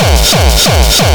Shh, shh, shh, shh.